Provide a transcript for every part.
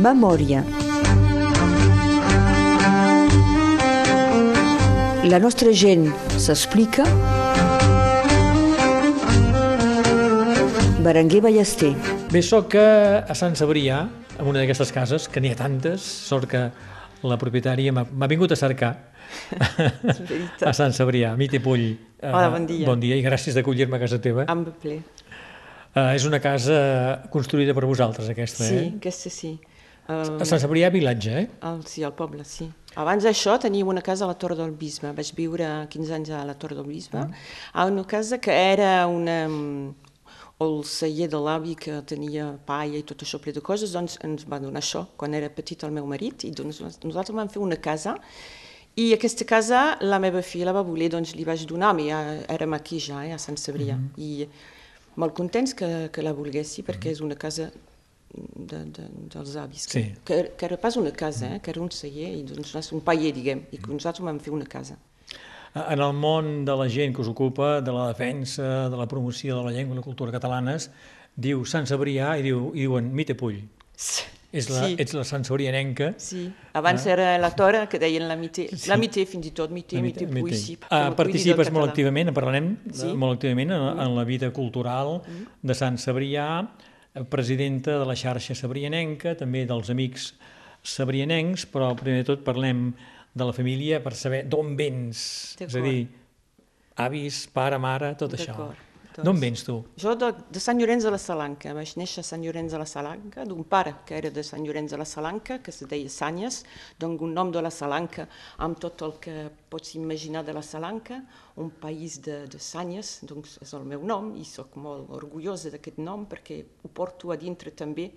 Memòria. La nostra gent s'explica. Berenguer Ballester. Bé, sóc a Sant Cebrià, en una d'aquestes cases, que n'hi ha tantes, sort que la propietària m'ha vingut a cercar a Sant Cebrià, Mite Pull. Eh, Hola, bon dia. Bon dia i gràcies d'acollir-me a casa teva. Amb ple. Eh, és una casa construïda per vosaltres, aquesta, Sí, eh? aquesta sí. A Sant Cebrià, vilatge, eh? el, sí, al poble, sí. Abans d'això teníem una casa a la Torre del Bisbe. Vaig viure 15 anys a la Torre del Bisbe. A una casa que era una... el celler de l'avi que tenia paia i tot això ple de coses, doncs ens va donar això quan era petit el meu marit i doncs nosaltres vam fer una casa i aquesta casa la meva filla la va voler, doncs li vaig donar, ja érem aquí ja, eh, a Sant Cebrià, i molt contents que, que la volguessi perquè és una casa de, de, dels avis, que, Sí. que, que era pas una casa, eh, que era un celler, i doncs un paller, diguem, i que nosaltres vam fer una casa. En el món de la gent que us ocupa, de la defensa, de la promoció de la llengua i la cultura catalanes, diu Sant Cebrià i, diu, i diuen Mite Pull. És la, sí, Ets la Sant Cebrianenca. sí. Abans era la Tora, que deien la Mité, Sí. la Mité fins i tot, Mité, Mité, Mite- Puy, Mite. sí. A participes molt activament, en parlarem de- Sí. Mm. molt activament en, en la vida cultural de Sant Cebrià, eh, presidenta de la xarxa cebrianenca, també dels amics cebrianencs, però primer de tot parlem de la família per saber d'on vens, és a dir, avis, pare, mare, tot això. D'acord, doncs. D'on vens tu? Jo de, de Sant Llorenç de la Salanca, vaig néixer a Sant Llorenç de la Salanca, d'un pare que era de Sant Llorenç de la Salanca, que se deia Sanyes, donc un nom de la Salanca amb tot el que pots imaginar de la Salanca, un país de, de Sanyes, doncs és el meu nom i sóc molt orgullosa d'aquest nom perquè ho porto a dintre també.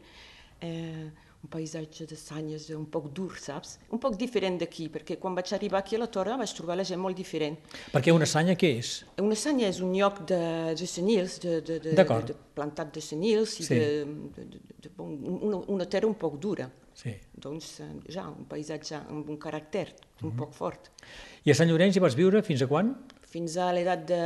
Eh, un paisatge de Sanyes un poc dur, saps? Un poc diferent d'aquí, perquè quan vaig arribar aquí a la Torre vaig trobar la gent molt diferent. Perquè una sanya què és? Una sanya és un lloc de, de senils, de, de, de, de, de plantat de senils i Sí. de, de, de, de, bon, una, una terra un poc dura. Sí. Doncs eh, ja, un paisatge amb un caràcter un Mhm. poc fort. I a Sant Llorenç hi vas viure fins a quan? Fins a l'edat de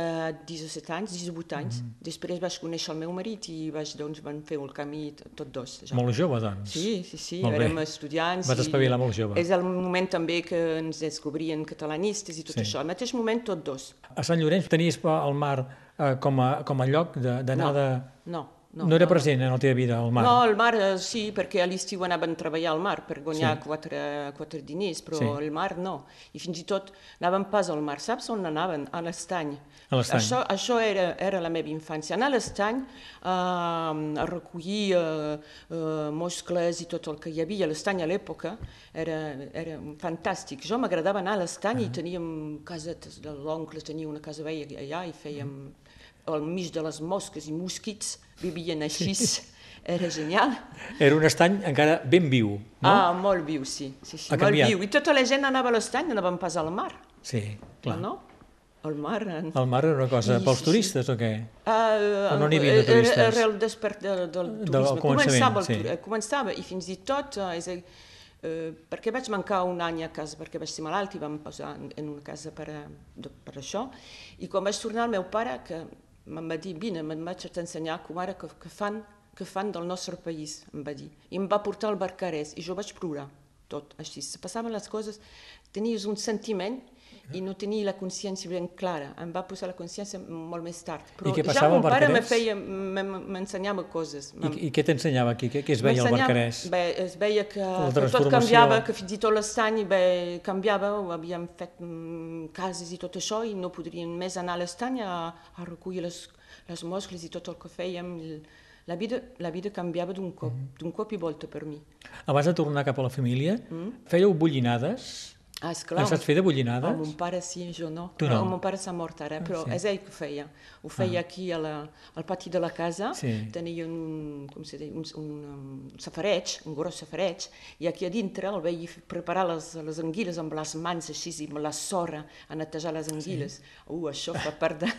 17 anys, 18 anys. Mhm. Després vaig conèixer el meu marit i vaig, doncs, vam fer el camí tots dos. Ja. Molt jove, doncs. Sí, sí, sí, Molt bé. érem estudiants. Vas espavilar molt jove. És el moment també que ens descobrien catalanistes i tot Sí. això. Al mateix moment, tots dos. A Sant Llorenç tenies al mar eh, com, a, com a lloc d'anar No, no, No, no era present en la teva vida, el mar? No, el mar eh, sí, perquè a l'estiu anaven a treballar al mar per guanyar Sí. quatre, quatre diners, però Sí. el mar no. I fins i tot anaven pas al mar. Saps on anaven? A l'estany. Això, això era, era la meva infància. Anar a l'estany eh, a recollir eh, eh, moscles i tot el que hi havia l'estany a l'època era, era fantàstic. Jo m'agradava anar a l'estany Ah. i teníem casetes de l'oncle, tenia una casa veia allà i fèiem al mig de les mosques i mosquits, vivien així. Era genial. Era un estany encara ben viu, no? Ah, molt viu, sí. sí, sí Ha molt canviat. viu. I tota la gent anava a l'estany, anaven pas al mar. Sí, clar. No? Al mar... En... El mar era una cosa Sí, pels sí, turistes o què? Uh, O no n'hi havia de turistes? Era el despert del, del Del turisme. començament, començava, el, sí. eh, començava, i fins i tot, uh, és uh, perquè vaig mancar un any a casa, perquè vaig ser malalt i vam posar en, en una casa per, a, de, per això, i quan vaig tornar el meu pare, que em va dir, vine, me'n vaig a t'ensenyar com ara que, que, fan, que fan del nostre país, em va dir. I em va portar al Barcarès, i jo vaig plorar, tot, així. Se passaven les coses, tenies un sentiment i no tenia la consciència ben clara. Em va posar la consciència molt més tard. Però què ja passava mon pare me feia, me- me- m'ensenyava coses. I, i què t'ensenyava aquí? Què, què es veia al Barcarès? Bé, es veia que, que tot canviava, que fins i tot l'estany bé, canviava, ho havíem fet mm, cases i tot això i no podríem més anar a l'estany a, a recollir les, les moscles i tot el que fèiem. La vida, la vida canviava d'un cop, Mhm. d'un cop i volta per mi. Abans de tornar cap a la família, Mm. fèieu bullinades? Ah, esclar. En saps fer de El bullinades? mon pare sí, jo no. Tu no? Ah, El mon pare s'ha mort ara, però sí. és ell que ho feia. Ho feia aquí a la, al pati de la casa, Sí. tenien un, com se diu, un, un, um, safareig, un gros safareig, i aquí a dintre el veia preparar les, les anguiles amb les mans així, i amb la sorra a netejar les anguiles. Uh, això fa part de,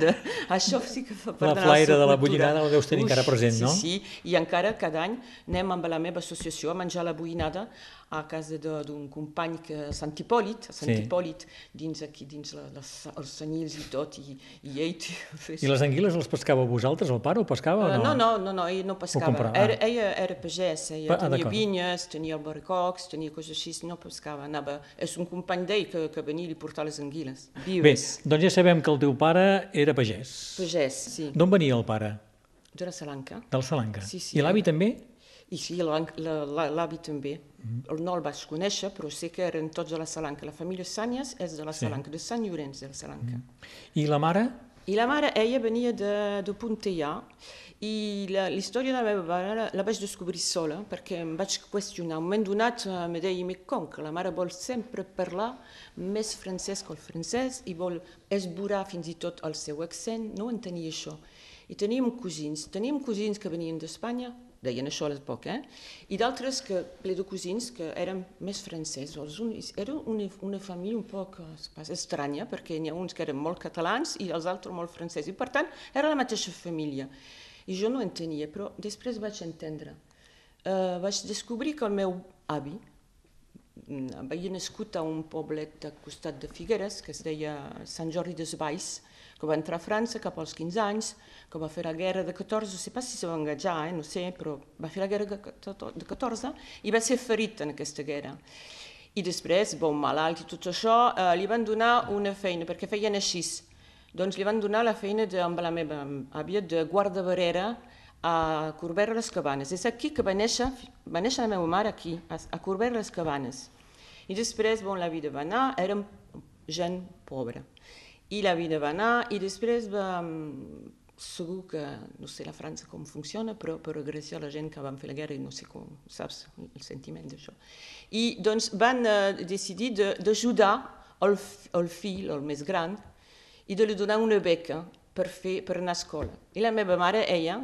de... Això sí que fa part La de flaire nostra de la bullinada la deus tenir encara present, sí, no? Sí, i encara cada any anem amb la meva associació a menjar la bullinada a casa de- d'un company que Sant Hipòlit, Sant Sí. Hipòlit, dins aquí, dins la, les, els senyils i tot, i, i ell... I les anguiles les pescàveu vosaltres, el pare, o pescava o Uh, no? no, no, no, no, ell no pescava. comprava, Era, ah. ella era pagès, ella Ah, tenia vinyes, tenia albaricocs, tenia coses així, no pescava. Anava, és un company d'ell que, que venia i li portava les anguiles. Bé, Vives. doncs ja sabem que el teu pare era pagès. Pagès, sí, D'on venia el pare? de la Salanca. Del Salanca. Sí, sí. I l'avi també? I sí, l'avi també. El no el vaig conèixer, però sé que eren tots de la Salanca. La família Sànies és de la Sí. Salanca, de Sant Llorenç de la Salanca. I la mare? I la mare, ella venia de, de Pontellà i la- la història de la meva mare la, la vaig descobrir sola perquè em vaig qüestionar. Un moment donat eh, em deia, "Ma com que la mare vol sempre parlar més francès que el francès i vol esborar fins i tot el seu accent, no entenia això. I teníem cosins, teníem cosins que venien d'Espanya, deien això a l'època, eh? i d'altres que, ple de cosins que eren més francesos. Era una, una família un poc pas estranya, perquè n'hi ha uns que eren molt catalans i els altres molt francesos, i per tant era la mateixa família. I jo no entenia, però després vaig entendre. Uh, vaig descobrir que el meu avi, mm, havia nascut a un poblet al costat de Figueres, que es deia Sant Jordi d'Esvalls, que va entrar a França cap als 15 anys, que va fer la guerra de 14, no sé pas si se va engatjar, eh, no sé, però va fer la guerra de 14 i va ser ferit en aquesta guerra. I després, bon, malalt i tot això, eh, li van donar una feina, perquè feien així. Doncs li van donar la feina de, amb la meva àvia de guardabarrera a Corbera les Cabanes. És aquí que va néixer, va néixer la meva mare aquí, a, a Corbera les Cabanes. I després, bon, la vida va anar, érem gent pobra. I la vida va anar i després va, segur que, no sé la França com funciona, però per agrair a la gent que van fer la guerra i no sé com, saps, el sentiment d'això. I doncs van eh, decidir de- d'ajudar el, f- el fill, el més gran, i de li donar una beca per, fer, per anar a escola. I la meva mare, ella,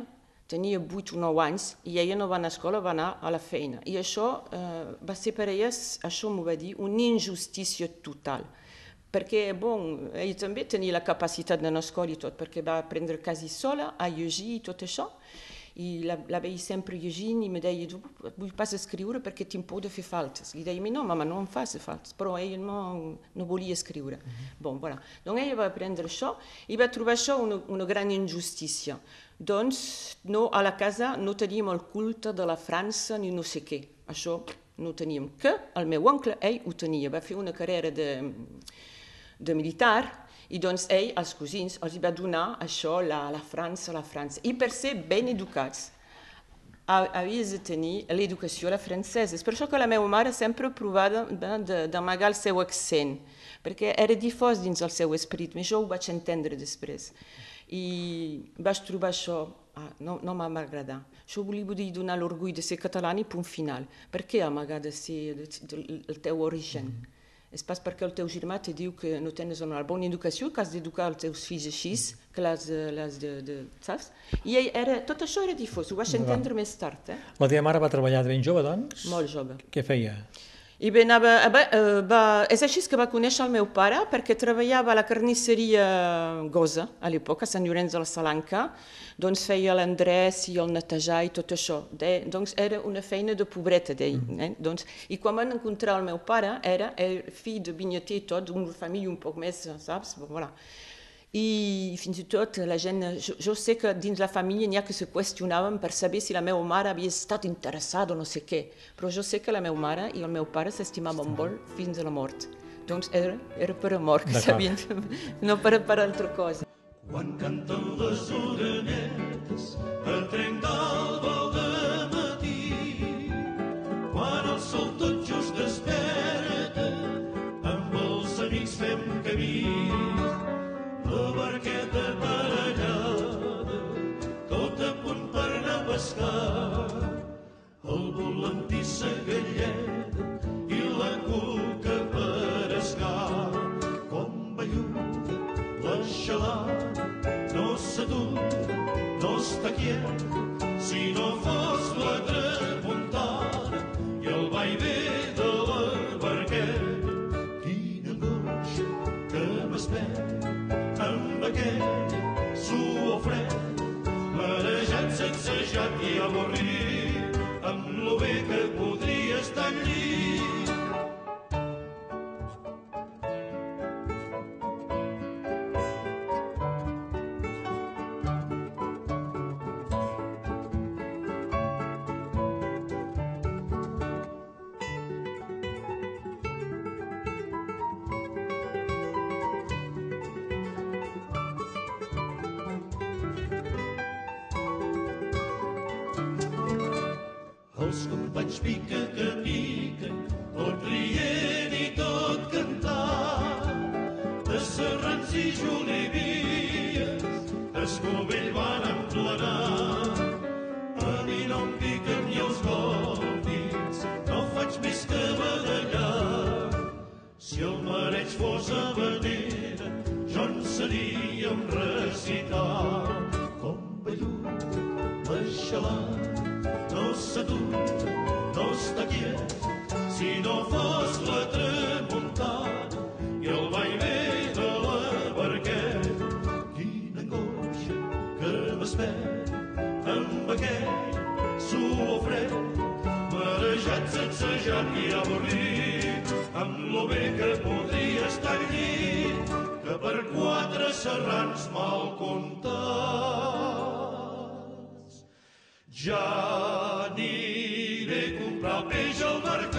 tenia 8 o 9 anys i ella no va anar a escola, va anar a la feina. I això eh, va ser per ella, això m'ho va dir, una injustícia total. Perquè, bon, ella també tenia la capacitat d'anar a escola i tot, perquè va aprendre quasi sola a llegir i tot això. I la, la veia sempre llegint i me deia, "Tu vull pas escriure perquè tinc por de fer faltes. Li deia, no, mama, no em fas faltes, però ella no, no volia escriure. Bon, voilà. Doncs ella va aprendre això i va trobar això una, una gran injustícia. Doncs no, a la casa no teníem el culte de la França ni no sé què. Això no ho teníem. Que el meu oncle, ell ho tenia, va fer una carrera de, de militar i doncs ell, als cosins, els va donar això, la, la França, la França. I per ser ben educats, ha- havies de tenir l'educació a la francesa. És per això que la meva mare sempre provava de- de- d'amagar el seu accent, perquè era difós dins el seu esperit, però jo ho vaig entendre després. I vaig trobar això, ah, no, no m'ha agradat. Jo volia donar l'orgull de ser català i punt final. Per què amagar de ser de, de, el teu origen? És pas perquè el teu germà te diu que no tens una bona educació, que has d'educar els teus fills així, que l'has de, l'has de, de, saps? I era, tot això era difós, ho vaig entendre més tard, eh? La teva mare va treballar de ben jove, doncs? molt jove. Què feia? I bé, anava, eh, bé, eh, va, és així que va conèixer el meu pare, perquè treballava a la carnisseria Gosa, a l'època, a Sant Llorenç de la Salanca, doncs feia l'endrès i el netejar i tot això. De, doncs era una feina de pobreta d'ell. Eh? Doncs, I quan van encontrar el meu pare, era el fill de vinyater i tot, d'una família un poc més, saps? Voilà. I fins i tot la gent, jo, jo sé que dins la família n'hi ha que se qüestionaven per saber si la meva mare havia estat interessada o no sé què, però jo sé que la meva mare i el meu pare s'estimaven molt fins a la mort. Doncs era, era per amor que sabien, no per, per altra cosa. Quan canten les orenetes a el vol de matí, quan el sol tot just desperta, el volantí i la cuca per escar. Com belluga la no s'atura, no està quiet, si no fos la tramuntana Ja aniré a comprar peix al mercat.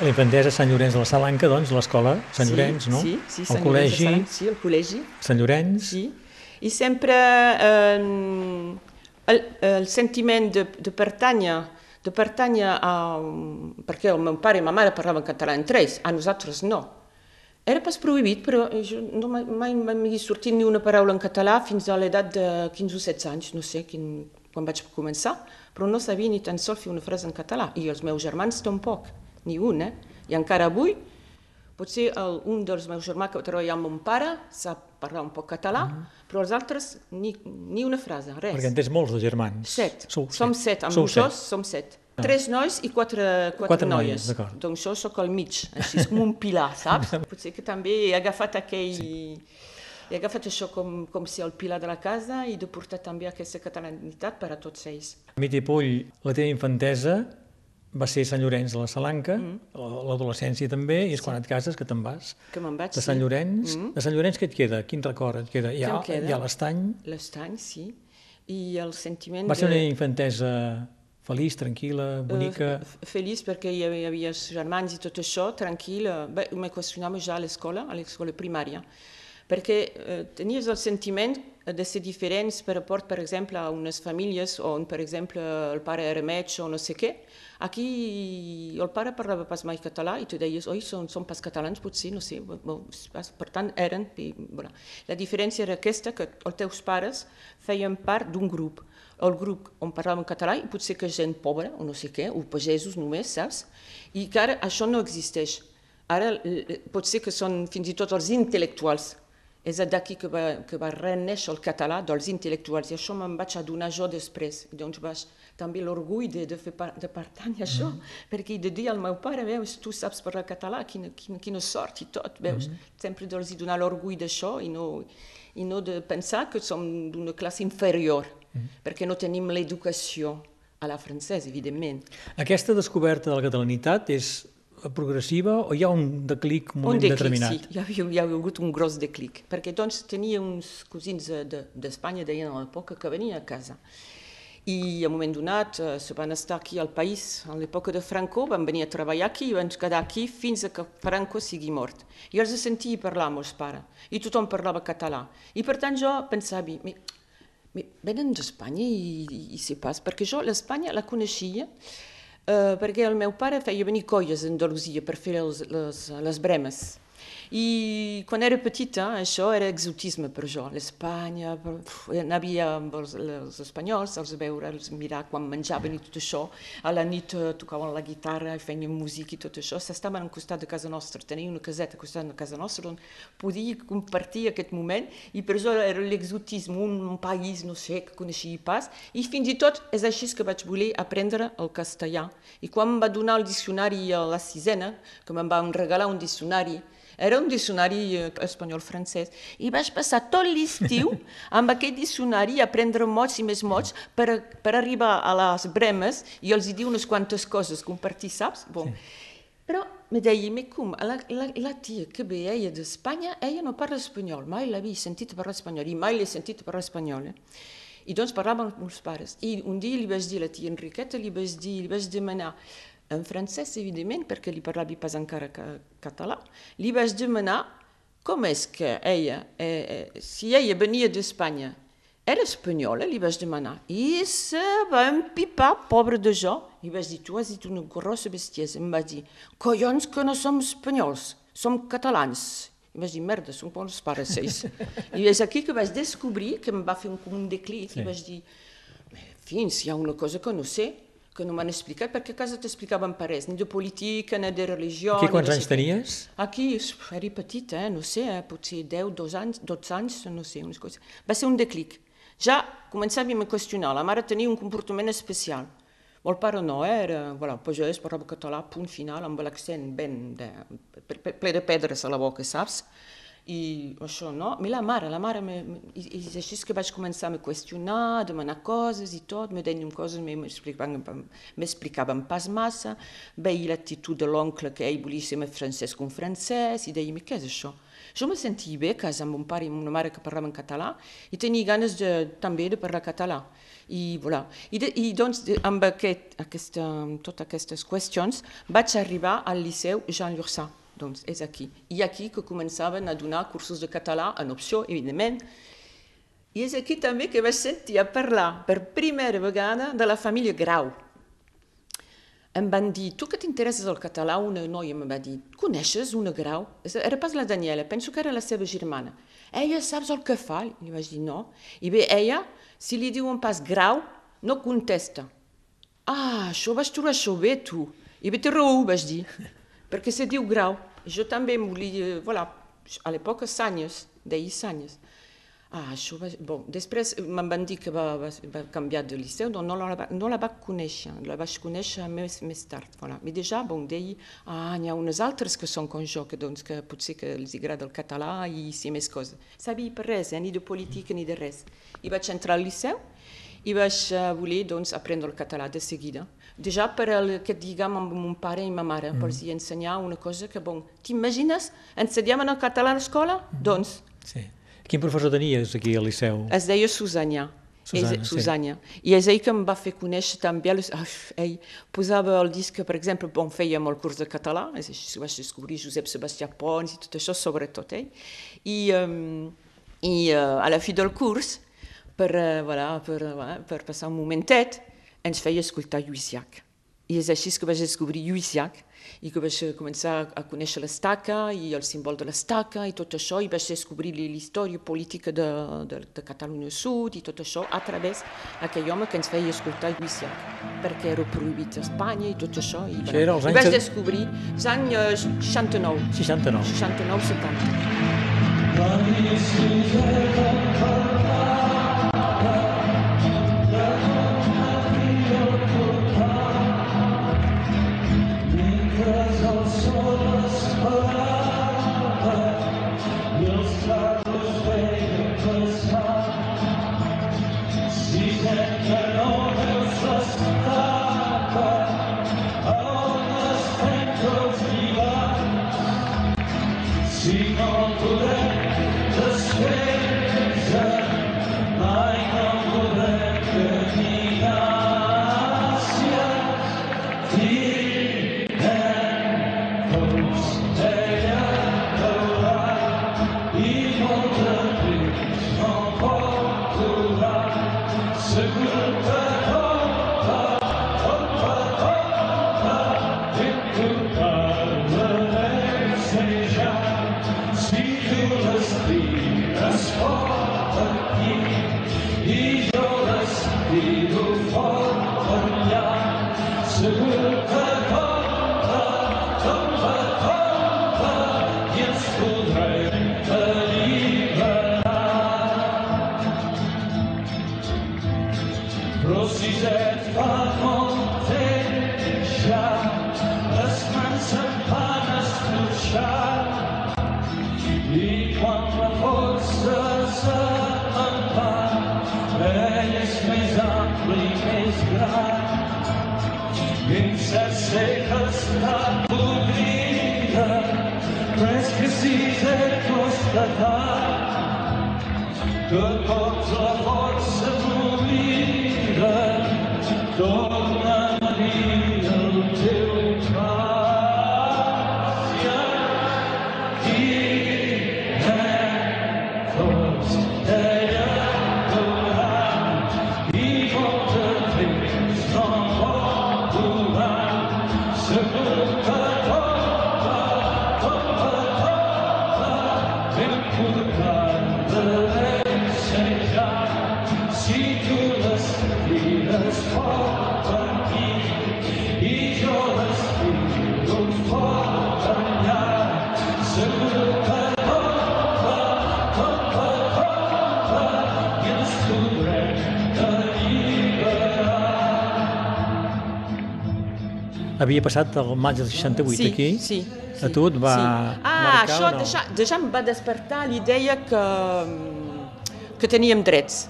A la infantesa Sant Llorenç de la Salanca, doncs, l'escola Sant Llorenç, no? Sí, sí, el Sant Llorenç de col·legi Salanc, sí, el col·legi. Sant Llorenç. Sí. I sempre eh, el, el sentiment de, de pertànyer, de pertànyer a... Perquè el meu pare i ma mare parlaven català entre ells, a nosaltres no. Era pas prohibit, però jo no mai, mai m'hi sortit ni una paraula en català fins a l'edat de 15 o 16 anys, no sé quin, quan vaig començar, però no sabia ni tan sols fer una frase en català. I els meus germans tampoc, ni un, eh? I encara avui, potser el, un dels meus germans que treballa amb mon pare sap parlar un poc català, però els altres ni, ni una frase, res. Perquè en tens molts de germans. Set. Sou Som set, amb Sou Sou som set. Tres nois i quatre, quatre, Quatre noies, noies. doncs jo sóc al mig, així com un pilar, saps? Potser que també he agafat aquell... Sí. He agafat això com, com si el pilar de la casa i de portar també aquesta catalanitat per a tots ells. Miti Pull, la teva infantesa va ser Sant Llorenç de la Salanca, mm. l'adolescència també, i és quan et cases que te'n vas. Que me'n vaig, De Sant sí. Llorenç. Mm. De Sant Llorenç què et queda? Quin record et queda? Hi ha, queda? hi ha l'estany. L'estany, sí. I el sentiment Va ser de... una infantesa feliç, tranquil·la, bonica... Eh, f- feliç perquè hi havia, hi havia germans i tot això, tranquil. eh, Bé, me qüestionava ja a l'escola, a l'escola primària, perquè eh, tenies el sentiment de ser diferents per rapport, per exemple, a unes famílies on, per exemple, el pare era metge o no sé què. Aquí el pare parlava pas mai català i tu deies, oi, són, són pas catalans, potser, no sé. Per tant, eren... I, voilà. La diferència era aquesta, que els teus pares feien part d'un grup el grup on parlàvem català i potser que gent pobra o no sé què, o pagesos només, saps? I que ara això no existeix. Ara pot ser que són fins i tot els intel·lectuals. És d'aquí que va, que va renéixer el català dels intel·lectuals i això me'n vaig adonar jo després. Doncs vaig també l'orgull de, de, fer par, de pertany a això, perquè de dir al meu pare, veus, tu saps parlar català, quina, quina, quina sort i tot, veus? Sempre dels donar l'orgull d'això i no, i no de pensar que som d'una classe inferior, perquè no tenim l'educació a la francesa, evidentment. Aquesta descoberta de la catalanitat és progressiva o hi ha un declic, un Un moment declic, determinat? sí, hi ha, hi ha hagut un gros declic, perquè doncs tenia uns cosins de- de- d'Espanya, deien a l'època, que venien a casa. I a un moment donat eh, se van estar aquí al país, a l'època de Franco, van venir a treballar aquí i van quedar aquí fins a que Franco sigui mort. I els sentia parlar amb els pares, i tothom parlava català. I per tant jo pensava, "Mi- mi- venen d'Espanya i, i, i sé pas, perquè jo l'Espanya la coneixia eh, perquè el meu pare feia venir colles a Andalusia per fer les, les, les bremes. I quan era petita, això era exotisme per jo. L'Espanya, anava amb els, els espanyols, els veure, els mirar quan menjaven i tot això. A la nit eh, tocaven la guitarra i feien música i tot això. S'estaven al costat de casa nostra, tenia una caseta al costat de casa nostra on podia compartir aquest moment i per això era l'exotisme, un, un país, no sé, que coneixia pas. I fins i tot és així que vaig voler aprendre el castellà. I quan em va donar el diccionari a la sisena, que me'n van regalar un diccionari, era un diccionari eh, espanyol-francès. I vaig passar tot l'estiu amb aquest diccionari a aprendre mots i més mots per, per arribar a les bremes i els hi dir unes quantes coses, compartir, saps? Bon. Però me deia, me com, la, la, la tia que ve, ella d'Espanya, ella no parla espanyol, mai l'havia sentit parlar espanyol, i mai l'he sentit parlar espanyol. Eh? I doncs parlàvem amb els pares. I un dia li vaig dir a la tia Enriqueta, li vaig dir, li vaig demanar, en francès, evidentment, perquè li parlava pas encara ca català, li vaig demanar com és que ella, eh, eh, si ella venia d'Espanya era espanyola, li vaig demanar. I se va empipar, pobre de jo. I vaig dir, tu has dit una grossa bestiesa. Em va dir, collons que no som espanyols, som catalans. I vaig dir, merda, som com els pares seis. I és aquí que vaig descobrir, que em va fer un, un declic, sí. i vaig dir, fins, hi ha una cosa que no sé, que no m'han explicat, perquè a casa t'explicaven per res, ni de política, ni de religió... Aquí quants anys tenies? Aquí, era petit, eh? no sé, eh? potser 10, 12 anys, 12 anys, no sé, unes coses. Va ser un declic. Ja començàvem a qüestionar, la mare tenia un comportament especial. El pare no, eh? era, voilà, pagès, parlava català, punt final, amb l'accent ben de, ple de pedres a la boca, saps? I això, no? Ma la mare, la mare, me, i, i és així que vaig començar a me qüestionar, a demanar coses i tot, me deien coses, m'explicaven pas massa, veia l'actitud de l'oncle que ell volia ser francès un francès, i deia, què és això? Jo me sentia bé a casa amb un pare i una mare que parlaven català i tenia ganes de, també de parlar català. I, voilà. I, de, i doncs, de, amb aquest, aquesta, totes aquestes qüestions, vaig arribar al Liceu Jean Lurçà. Doncs és aquí. I aquí que començaven a donar cursos de català en opció, evidentment. I és aquí també que vaig sentir a parlar per primera vegada de la família Grau. Em van dir, tu que t'interesses al català, una noia em va dir, coneixes una Grau? Era pas la Daniela, penso que era la seva germana. Ella saps el que fa? I vaig dir, no. I bé, ella, si li diuen pas Grau, no contesta. Ah, això vaig trobar això bé, tu. I bé, té raó, vaig dir, perquè se diu Grau. Jo també volia, voilà, a l'època Sanyes, deia Sanyes. Ah, això va... Bon, després me'n van dir que va, va, va canviar de liceu, doncs no la, no la vaig conèixer, la vaig conèixer més, més tard. Voilà. I déjà, bon, deia, ah, n'hi ha unes altres que són com jo, que, doncs, que potser que els agrada el català i si més coses. Sabia per res, eh? ni de política ni de res. I vaig entrar al liceu i vaig uh, voler doncs, aprendre el català de seguida. Déjà per el que diguem amb mon pare i ma mare, mm. per els ensenyar una cosa que, bon, t'imagines, ensenyaven el català a l'escola? Mm. Doncs, Sí. Quin professor tenies aquí al Liceu? es deia Susanya. Susana, és, sí. Susanya. I és ell que em va fer conèixer també, les, uf, ell posava el disc, per exemple, bon, fèiem el curs de català, és així vaig descobrir Josep Sebastià Pons i tot això, sobretot ell. I, um, i uh, a la fi del curs, per, uh, voilà, per, uh, per passar un momentet, ens feia escoltar Lluís Llach. I és així que vaig descobrir Lluís Llach i que vaig començar a conèixer l'estaca i el símbol de l'estaca i tot això, i vaig descobrir la història política de, de, de Catalunya Sud i tot això a través d'aquell home que ens feia escoltar Lluís Llach, perquè era prohibit a Espanya i tot això. I, Això era I vaig descobrir els anys eh, 69, 69. 69, 70. Força, havia passat el maig del 68 sí, aquí. Sí, A sí, tu et va sí. Ah, marcar això o no? déjà, déjà em va despertar l'idea que, que teníem drets,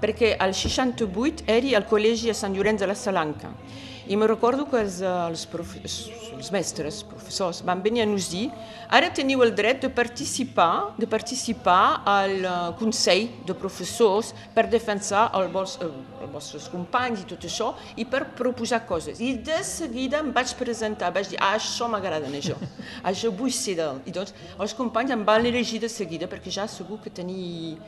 perquè al 68 eri al col·legi a Sant Llorenç de la Salanca i me recordo que els, els, profe els mestres, professors, van venir a nos dir ara teniu el dret de participar, de participar al uh, Consell de Professors per defensar el vos, uh, els vostres companys i tot això i per proposar coses. I de seguida em vaig presentar, vaig dir, ah, això m'agrada, això, això vull ser del... I doncs els companys em van elegir de seguida perquè ja segur que tenia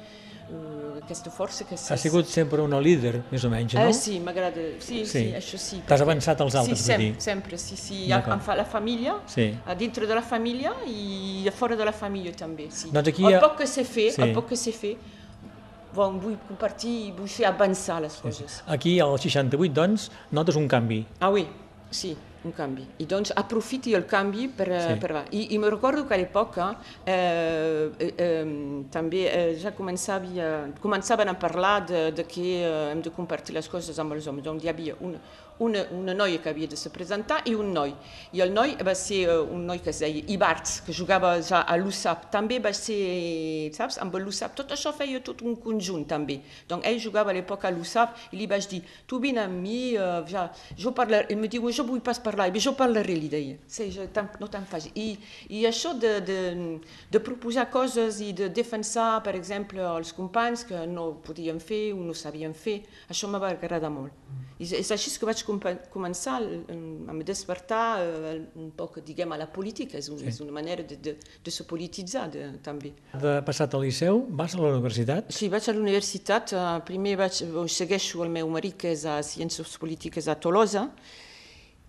uh, aquesta força que... Has sigut sempre una líder, més o menys, no? Eh, sí, m'agrada, sí, sí, Sí. això sí. T'has avançat als altres, sí, vull dir. sempre, sempre, sí, sí. Em fa la família, Sí. a dintre de la família i a fora de la família també, sí. Doncs aquí el ha- poc que sé fer, Sí. el poc que sé fer, bon, vull compartir, vull fer avançar les coses. Aquí, al 68, doncs, notes un canvi. Ah oui, sí, un canvi. I doncs aprofiti el canvi per, Sí. sí. per va. I, I me recordo que a l'època eh, eh, eh, també eh, ja començava, començaven a parlar de, de que eh, hem de compartir les coses amb els homes. Donc hi havia una, una, una noia que havia de se presentar i un noi. I el noi va ser eh, un noi que es deia Ibarts, que jugava ja a l'USAP. També va ser, saps, amb l'USAP. Tot això feia tot un conjunt també. Donc ell jugava a l'època a l'USAP i li vaig dir, tu vine amb mi, uh, ja, jo parlaré. Ell me diu, jo vull pas parlar, i jo parlaré, li deia. Sí, jo, no te'n facis. I, I això de, de, de proposar coses i de defensar, per exemple, els companys que no podien fer o no sabien fer, això me va agradar molt. I així que vaig començar me despertar eh, un poc, diguem, a la política. És, un, és una manera de, de, de se polititzar de, també. De passat al Liceu, vas a la universitat? Sí, vaig a l'universitat. eh, Primer vaig, eh, segueixo el meu marit, que és a Ciències Polítiques a Tolosa,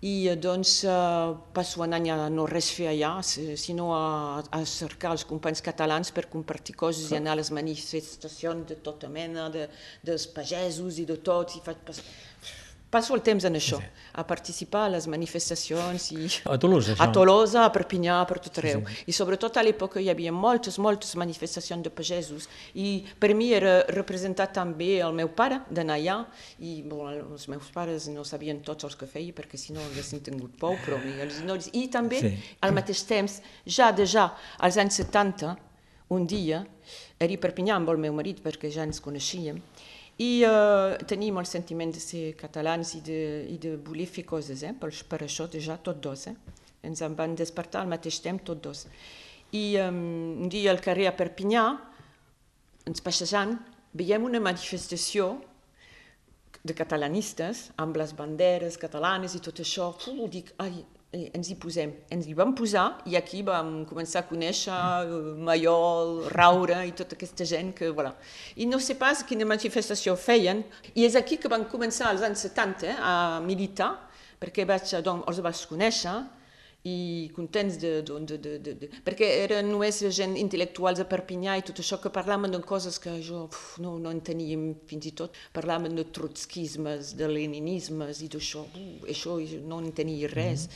i eh, doncs eh, passo un any a no res fer allà, si- sinó a, a cercar els companys catalans per compartir coses i anar a les manifestacions de tota mena, de, dels pagesos i de tot. I faig, passo el temps en això, a participar a les manifestacions i... A Toulouse, això? A Tolosa, a Perpinyà, per tot arreu. I sobretot a l'època hi havia moltes, moltes manifestacions de pagesos i per mi era representar també el meu pare d'anar allà i bon, els meus pares no sabien tots els que feia perquè si no haguessin tingut por, però i els nois... I també, Sí. al mateix temps, ja déjà als anys 70, un dia, era a Perpinyà amb el meu marit perquè ja ens coneixíem, i uh, tenim el sentiment de ser catalans i de, i de voler fer coses, eh? per, per això ja tots dos. Eh? Ens en van despertar al mateix temps tots dos. I um, un dia al carrer a Perpinyà, ens passejant, veiem una manifestació de catalanistes amb les banderes catalanes i tot això. Fu, dic, ai, ens hi posem. Ens hi vam posar i aquí vam començar a conèixer eh, Maiol, Raura i tota aquesta gent que, voilà. I no sé pas quina manifestació feien. I és aquí que van començar als anys 70 eh, a militar, perquè vaig, doncs, els vaig conèixer i contents de, de, de, de, de, de perquè eren només gent intel·lectuals a Perpinyà i tot això que parlaven de coses que jo uf, no, no enteníem fins i tot. Parlaven de trotskismes, de leninismes i d'això, uh, això no entenia res.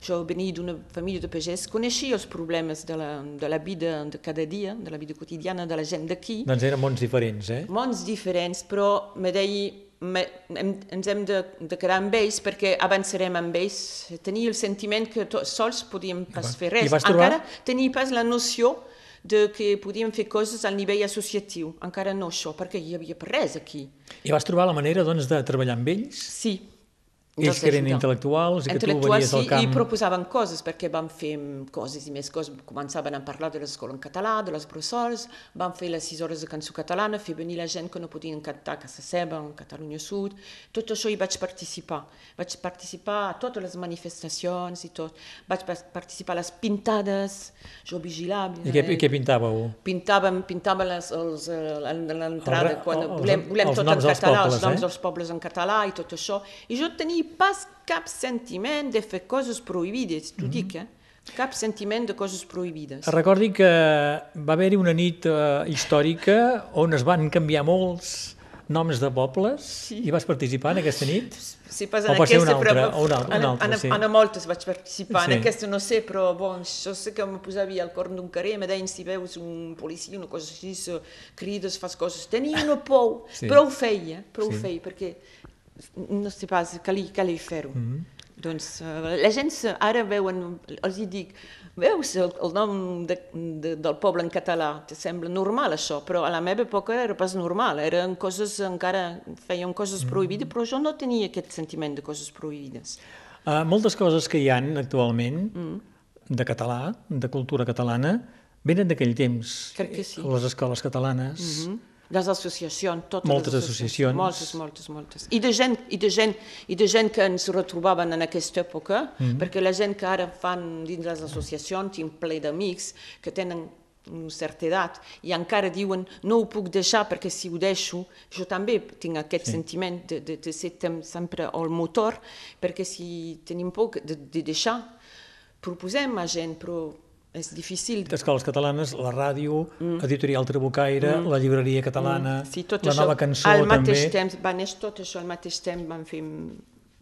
Jo venia d'una família de pagès, coneixia els problemes de la, de la vida de cada dia, de la vida quotidiana de la gent d'aquí, Doncs eren mons diferents, eh? mons diferents, però me deia, hem, ens hem de, de quedar amb ells perquè avançarem amb ells. Tenia el sentiment que to, sols podíem pas fer res. trobar- Encara tenia pas la noció de que podíem fer coses al nivell associatiu. Encara no això, perquè hi havia res aquí. I vas trobar la manera, doncs, de treballar amb ells? Sí. Ells que eren ajudar. intel·lectuals i que tu venies sí, camp. i proposaven coses, perquè van fer coses i més coses. Començaven a parlar de l'escola en català, de les bressols, van fer les sis hores de cançó catalana, fer venir la gent que no podien cantar a casa seva, en Catalunya Sud. Tot això hi vaig participar. Vaig participar a totes les manifestacions i tot. Vaig pa- participar a les pintades, jo vigilava. I què, eh, què pintàveu? pintàvem, pintàvem les, els, eh, l'entrada, quan els- volem, volem els tot en català, els noms eh? dels pobles en català i tot això. I jo tenia pas cap sentiment de fer coses prohibides, t'ho dic, eh? Cap sentiment de coses prohibides. Recordi que va haver-hi una nit eh, històrica on es van canviar molts noms de pobles Sí. i vas participar en aquesta nit? Sí, pas O en ser aquesta, una altra, però o una en, una altra, en, sí. en, en moltes vaig participar, Sí. en aquesta no sé, però bon, jo sé que me posava al corn d'un carrer, me deien si veus un policia, una cosa així, crides, fas coses, tenia una por, Sí. però ho feia, però Sí. ho feia, perquè no sé pas, calia, calia fer-ho. Mhm. Doncs uh, la gent ara veuen, els hi dic, veus el, el nom de, de, del poble en català, te sembla normal això, però a la meva època era pas normal, eren coses encara, feien coses prohibides, però jo no tenia aquest sentiment de coses prohibides. Uh, moltes coses que hi han actualment de català, de cultura catalana, venen d'aquell temps. Crec que sí. Les escoles catalanes. Mm? Les associacions, totes Moltes les associacions. Moltes, moltes, moltes. I de gent, i de gent, i de gent que ens retrobaven en aquesta època, Mhm. perquè la gent que ara fan dins les associacions, tinc ple d'amics que tenen una certa edat i encara diuen no ho puc deixar perquè si ho deixo jo també tinc aquest sí. sentiment de, de, de ser sempre el motor perquè si tenim por de, de deixar proposem a gent però és difícil Escoles catalanes, la ràdio, Editorial Trabucaire, la llibreria catalana, Mm. Sí, tot la això, nova cançó al també. mateix temps, va néixer tot això al mateix temps, van fer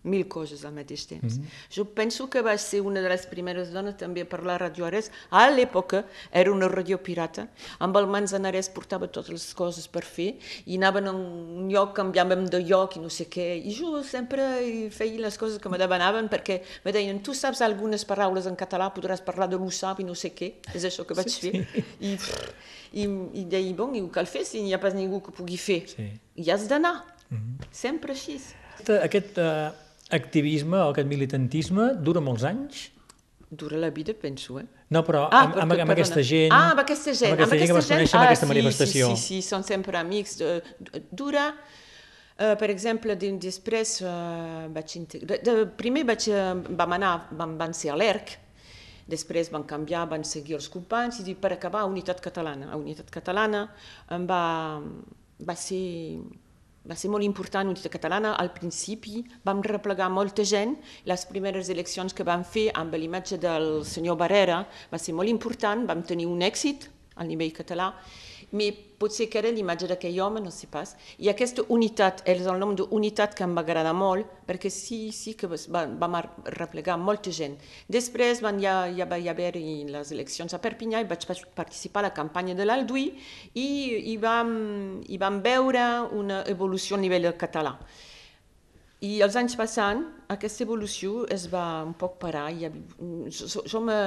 mil coses al mateix temps. Mhm. Jo penso que va ser una de les primeres dones també a parlar a Radio Ares. A l'època era una ràdio pirata, amb el Manzanares portava totes les coses per fer i anaven a un lloc, canviàvem de lloc i no sé què. I jo sempre feia les coses que me demanaven perquè me deien, tu saps algunes paraules en català, podràs parlar de l'USAP i no sé què. És això que vaig fer. I, pff, i, i deia, bon, i ho cal fer si n'hi ha pas ningú que pugui fer. Sí. I has d'anar. Sempre així. Aquest, aquest uh, activisme o aquest militantisme dura molts anys? Dura la vida, penso, eh? No, però amb, amb, perquè- amb perdona. aquesta gent... Ah, amb aquesta gent. Amb aquesta gent que vas conèixer ah, aquesta sí, manifestació. Sí, sí, sí, són sempre amics. Eh, Dura, eh, per exemple, de- després eh, vaig... De, primer vaig, vam anar, vam, van ser a l'ERC, després van canviar, van seguir els companys, i per acabar a Unitat Catalana. A Unitat Catalana em va, va ser va ser molt important Unitat Catalana. Al principi vam replegar molta gent. Les primeres eleccions que vam fer amb l'imatge del senyor Barrera va ser molt important, vam tenir un èxit al nivell català, però potser que era l'imatge d'aquell home, no sé pas. I aquesta unitat, és el nom d'unitat que em va agradar molt, perquè sí, sí que va, vam replegar molta gent. Després van, ja, ja va haver les eleccions a Perpinyà i vaig participar a la campanya de l'Alduí i, i, vam, i vam veure una evolució a nivell català. I els anys passant, aquesta evolució es va un poc parar. I, jo, jo me,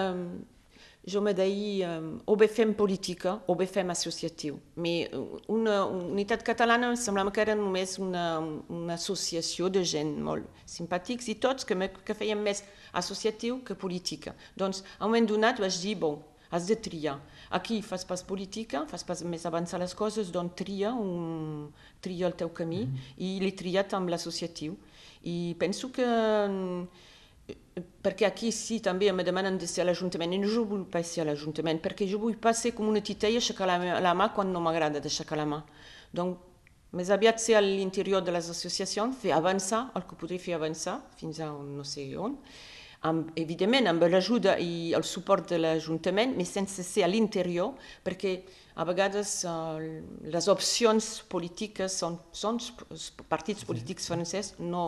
jo me deia, um, o bé fem política o bé fem associatiu. Però una unitat catalana em semblava que era només una, una associació de gent molt simpàtics i tots que, me, que feien més associatiu que política. Doncs, a un moment donat vaig dir, bon, has de triar. Aquí fas pas política, fas pas més avançar les coses, doncs tria, un, tria el teu camí mm -hmm. i l'he triat amb l'associatiu. I penso que perquè aquí sí també me demanen de ser a l'Ajuntament i no jo vull pas ser a l'Ajuntament perquè jo vull pas ser com una titella i aixecar la, la mà quan no m'agrada d'aixecar la mà. Donc, més aviat ser a l'interior de les associacions, fer avançar el que podria fer avançar fins a on no sé on, amb, evidentment amb l'ajuda i el suport de l'Ajuntament, però sense ser a l'interior, perquè a vegades uh, les opcions polítiques són, són partits polítics francesos no,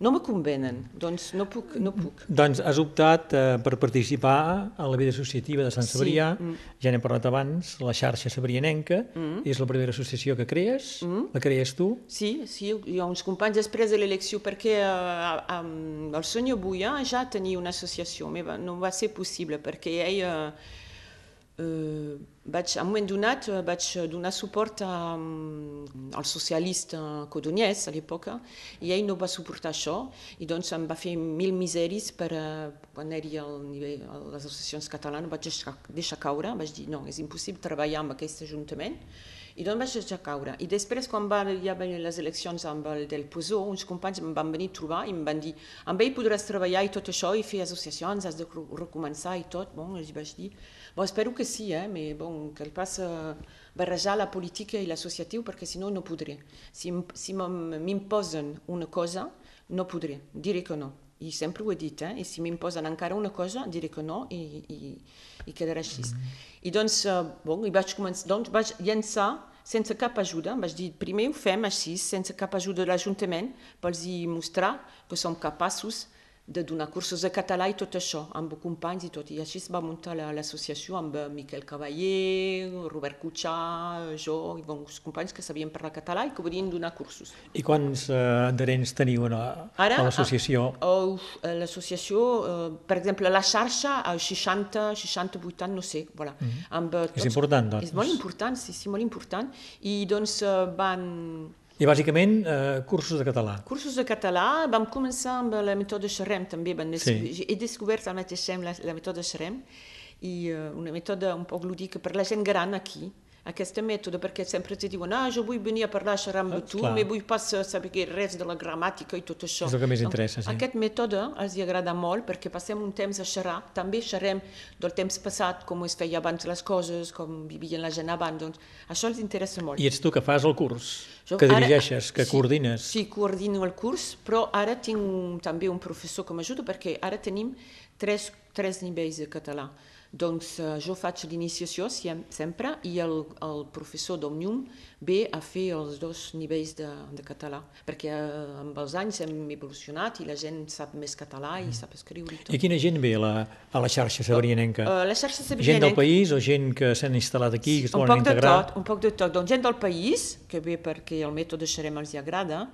no me convenen, doncs no puc. No puc. Doncs has optat eh, per participar a la vida associativa de Sant Sí, Cebrià, mm. ja n'hem parlat abans, la xarxa cebrianenca, Mm. és la primera associació que crees, la crees tu? Sí, sí, hi ha uns companys després de l'elecció perquè um, el senyor Buia ja tenia una associació, però no va ser possible perquè ell uh, Uh, vaig, a un moment donat vaig donar suport a, um, al socialista Codonyès a l'època i ell no va suportar això i doncs em va fer mil miseris per, uh, quan era al nivell a les associacions catalanes vaig deixar, deixar caure, vaig dir no, és impossible treballar amb aquest ajuntament i doncs vaig deixar caure. I després, quan va, hi haver les eleccions amb el del Posó, uns companys em van venir a trobar i em van dir amb ell podràs treballar i tot això i fer associacions, has de recomençar i tot. Bon, els vaig dir, bon, espero que sí, eh? però bon, que el pas uh, barrejar la política i l'associatiu perquè si no no podré. Si, si m'imposen una cosa, no podré, diré que no. I sempre ho he dit, eh? i si m'imposen encara una cosa, diré que no i, i, i quedarà així. Mm -hmm. I doncs, uh, bon, i vaig començar, doncs vaig llançar sense cap ajuda, vaig dir, primer ho fem així, sense cap ajuda de l'Ajuntament, per els mostrar que som capaços de donar cursos de català i tot això, amb companys i tot. I així es va muntar la- l'associació amb eh, Miquel Cavaller, Robert Cuchà, jo i bons companys que sabien parlar català i que volien donar cursos. I quants eh, adherents teniu a, Ara, a l'associació? a- a L'associació, eh, per exemple, la xarxa, a 60, 60, 80, no sé, voilà. amb, eh, Mhm. És tots- important, doncs. És molt important, sí, sí, molt important. I doncs eh, van I bàsicament eh, cursos de català. Cursos de català, vam començar amb la mètode Xerem també, vam Sí. sí. he descobert al mateix temps la, la mètode Xerem i uh, una mètode un poc lúdica per la gent gran aquí, aquesta mètode, perquè sempre ti diuen ah, jo vull venir a parlar a xerrar amb Ah, tu, però vull pas saber què res de la gramàtica i tot això. És el que més interessa, sí. Aquest mètode els agrada molt perquè passem un temps a xerrar, també xerrem del temps passat, com es feia abans les coses, com vivien la gent abans, doncs això els interessa molt. I ets tu que fas el curs, Jo que ara- dirigeixes, que sí, coordines. Sí, coordino el curs, però ara tinc també un professor que m'ajuda perquè ara tenim tres, tres nivells de català. Doncs eh, jo faig l'iniciació sempre i el, el professor d'Òmnium ve a fer els dos nivells de, de català, perquè eh, amb els anys hem evolucionat i la gent sap més català i sap escriure i tot. I quina gent ve a la, a la xarxa sabrianenca? Eh, la xarxa gent del sabrianenca- país o gent que s'han instal·lat aquí, que es un volen poc de integrar? tot, un poc de tot. Doncs gent del país, que ve perquè el mètode Xerem els hi agrada,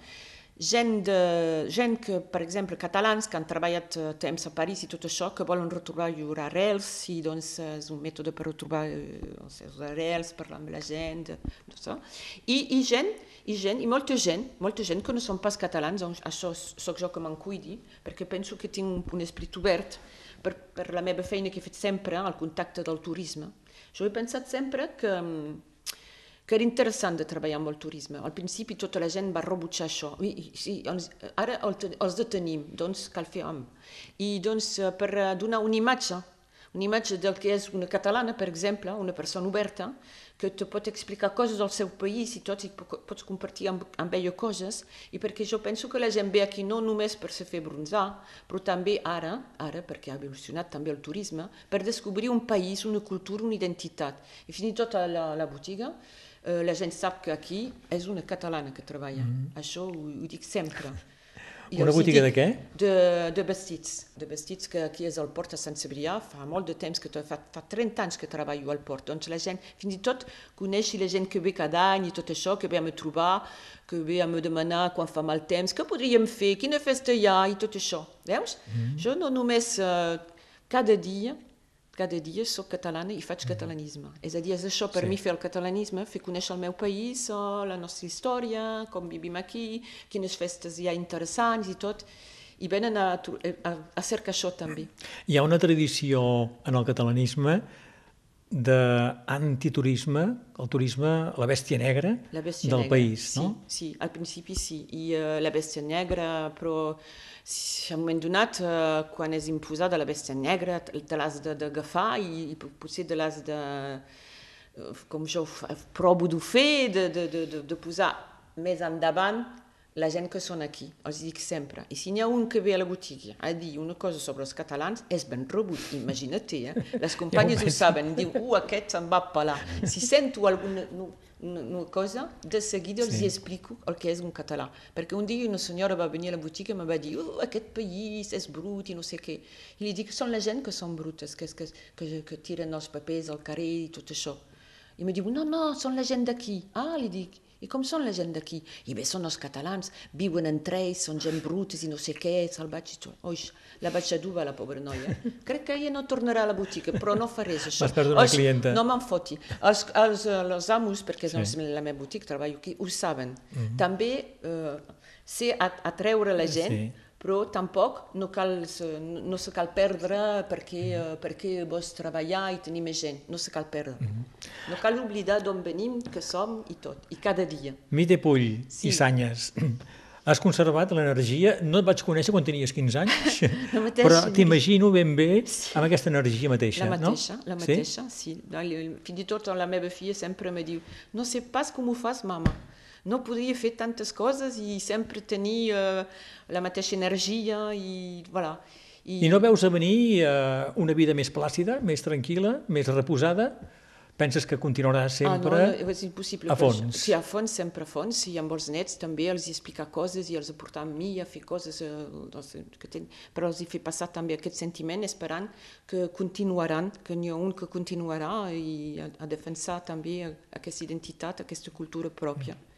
gent, de, gent que, per exemple, catalans que han treballat eh, temps a París i tot això, que volen retrobar llur arrels, i doncs és un mètode per retrobar eh, els seus arrels, parlar amb la gent, eh, tot això. I, i gent, i gent, i molta gent, molta gent que no són pas catalans, doncs això sóc jo que me'n cuidi, perquè penso que tinc un, un esperit obert per, per la meva feina que he fet sempre al contacte del turisme. Jo he pensat sempre que, mm, que era interessant de treballar amb el turisme. Al principi tota la gent va rebutjar això. I, sí, doncs, ara els detenim, doncs cal fer amb. I doncs per eh, donar una imatge, una imatge del que és una catalana, per exemple, una persona oberta, que te pot explicar coses del seu país i tot, i po- pots compartir amb, amb ella coses, i perquè jo penso que la gent ve aquí no només per se fer bronzar, però també ara, ara perquè ha evolucionat també el turisme, per descobrir un país, una cultura, una identitat. I fins i tot a la, la botiga, eh, la gent sap que aquí és una catalana que treballa. Això ho, ho dic sempre. I Una botiga dic de què? De, de vestits. De vestits que aquí és al port a Sant Cebrià, fa molt de temps, que fa, fa 30 anys que treballo al port. Doncs la gent, fins i tot coneix la gent que ve cada any i tot això, que ve a me trobar, que ve a me demanar quan fa mal temps, què podríem fer, quina festa hi ha i tot això. Veus? Jo no només eh, cada dia cada dia sóc catalana i faig catalanisme. És a dir, és això, per Sí. mi fer el catalanisme, fer conèixer el meu país, eh, la nostra història, com vivim aquí, quines festes hi ha interessants i tot, i venen a, a, a cercar això també. Hi ha una tradició en el catalanisme d'antiturisme, el turisme, la bèstia negra La bèstia del negra. país, sí, no? Sí, al principi sí, i uh, la bèstia negra, però si, a un moment donat, uh, quan és imposada la bèstia negra, te l'has d'agafar i, i potser te l'has de, eh, com jo provo de fer, de, de, de, de, de posar més endavant la gent que són aquí, els dic sempre. I si n'hi ha un que ve a la botiga a dir una cosa sobre els catalans, és ben rebut, imagina't, eh? Les companyes ho penso. saben, diu, uh, aquest se'n va pelar. Si sento alguna no, no, no cosa, de seguida els Sí. hi explico el que és un català. Perquè un dia una senyora va venir a la botiga i em va dir, uh, aquest país és brut i no sé què. I li dic, són la gent que són brutes, que, que, que, que tiren els papers al carrer i tot això. I em diu, no, no, són la gent d'aquí. Ah, li dic, i com són la gent d'aquí? I bé, són els catalans, viuen entre ells, són gent brutes i no sé què, salvatges i tot. Oix, la vaig adobar, la pobra noia. Crec que ella no tornarà a la botiga, però no fa res, això. Vas perdre una Els- clienta. No me'n foti. Els, els, eh, els amos, perquè Sí. sí. la meva botiga treballo aquí, ho saben. També eh, sé at- atreure la gent, Sí. Però tampoc no, cal, se- no, se cal perdre perquè, eh, perquè vols treballar i tenir més gent. No se cal perdre. No cal oblidar d'on venim, que som i tot, i cada dia. Mite Pull Sí. i Sanyes, has conservat l'energia? No et vaig conèixer quan tenies 15 anys, La mateixa, però t'imagino ben bé amb aquesta energia mateixa, La mateixa, no? la mateixa, sí. sí. Fins i tot la meva filla sempre me diu no sé pas com ho fas, mama. No podria fer tantes coses i sempre tenir uh, la mateixa energia i, voilà. I no veus a venir eh, una vida més plàcida, més tranquil·la, més reposada? penses que continuarà sempre ah, no, no, és impossible. a fons? Sí, a fons, sempre a fons. I amb els nets també els explicar coses i els portar amb mi a fer coses eh, doncs, que ten... però els hi fer passar també aquest sentiment esperant que continuaran, que n'hi ha un que continuarà i a, a defensar també aquesta identitat, aquesta cultura pròpia. Mm.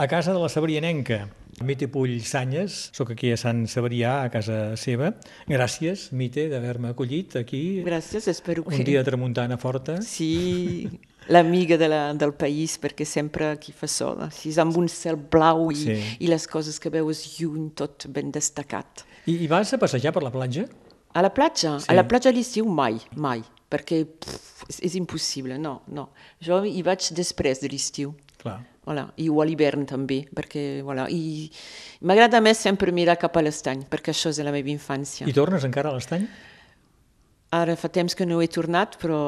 A casa de la Sabrianenca, Mite Pull Sanyes, sóc aquí a Sant Sabrià, a casa seva. Gràcies, Mite, d'haver-me acollit aquí. Gràcies, espero que... Un dia de tramuntana forta. Sí, l'amiga de la, del país, perquè sempre aquí fa sol. Si és amb un cel blau i, sí. i les coses que veus lluny, tot ben destacat. I, I vas a passejar per la platja? A la platja? Sí. A la platja a l'estiu mai, mai, perquè pff, és, és impossible, no, no. Jo hi vaig després de l'estiu. Clar. Voilà. A l'hivern també, perquè voilà. I m'agrada més sempre mirar cap a l'estany, perquè això és la meva infància. I tornes encara a l'estany? Ara fa temps que no he tornat, però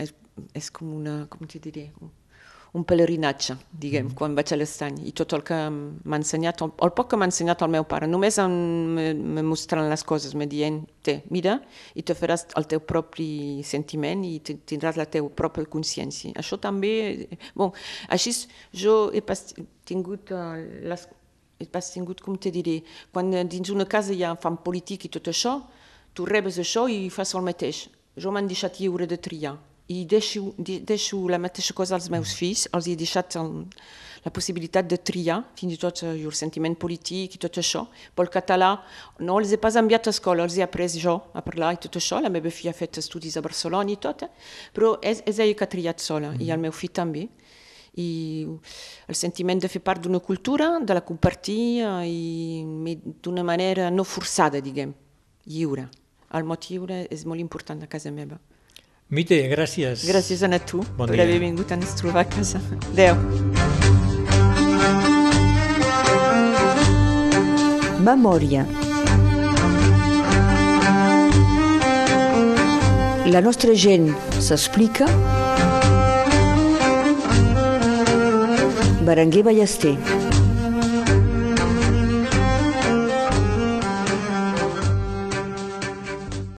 és, és com una, com t'hi diré, un pelerinatge, diguem, mm. quan vaig a l'estany. I tot el que m'ha ensenyat, el, el poc que m'ha ensenyat el meu pare, només em, me mostrant les coses, me dient, té, mira, i te faràs el teu propi sentiment i tindràs la teva pròpia consciència. Això també... Bon, així jo he pas tingut uh, les, he pas tingut, com te diré, quan dins una casa hi ha fan polític i tot això, tu rebes això i fas el mateix. Jo m'han deixat lliure de triar i deixo, deixo la mateixa cosa als meus fills, els he deixat el, la possibilitat de triar, fins i tot el eh, sentiment polític i tot això. Pel català no els he pas enviat a escola, els he après jo a parlar i tot això. La meva filla ha fet estudis a Barcelona i tot, eh? però és, és ella que ha triat sola, mm i el meu fill també. I el sentiment de fer part d'una cultura, de la compartir eh, i d'una manera no forçada, diguem, lliure. El mot lliure és molt important a casa meva. Mite, gràcies. Gràcies a tu bon per dia. haver vingut a ens trobar a casa. Adéu. Memòria. La nostra gent s'explica. Berenguer Ballester.